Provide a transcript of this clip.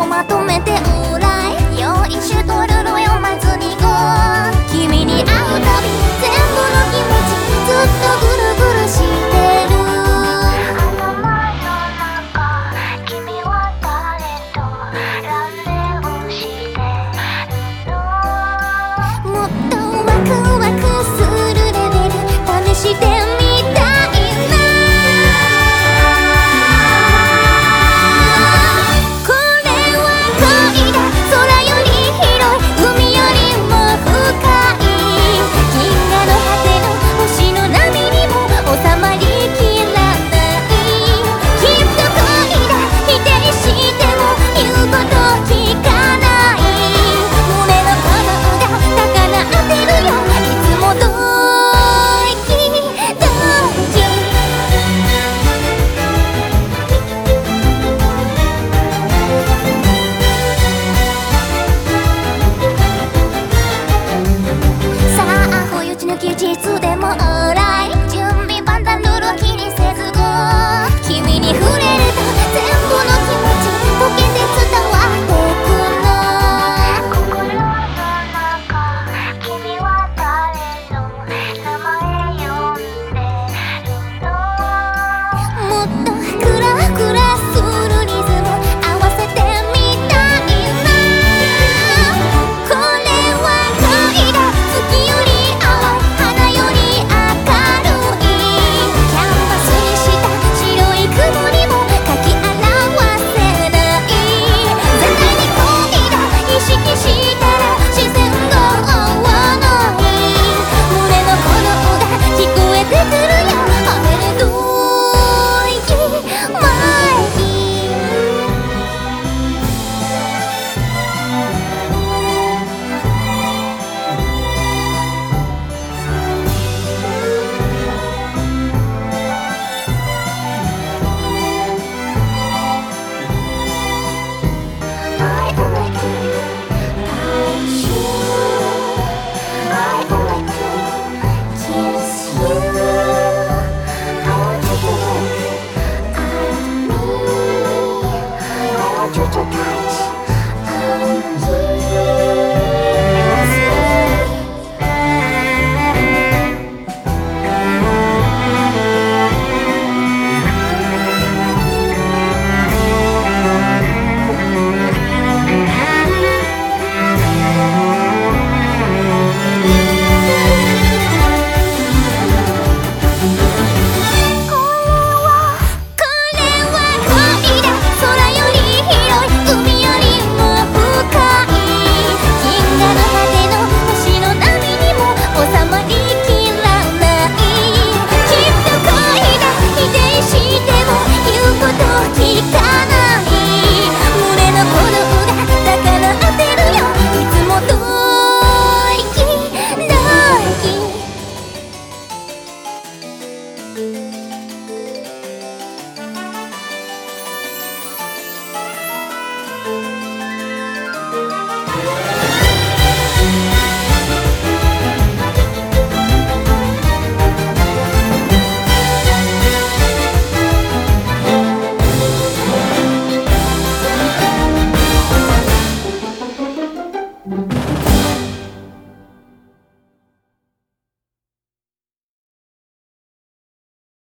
をまとめてオらいイ用意しとるのよま祭り子君に会うたび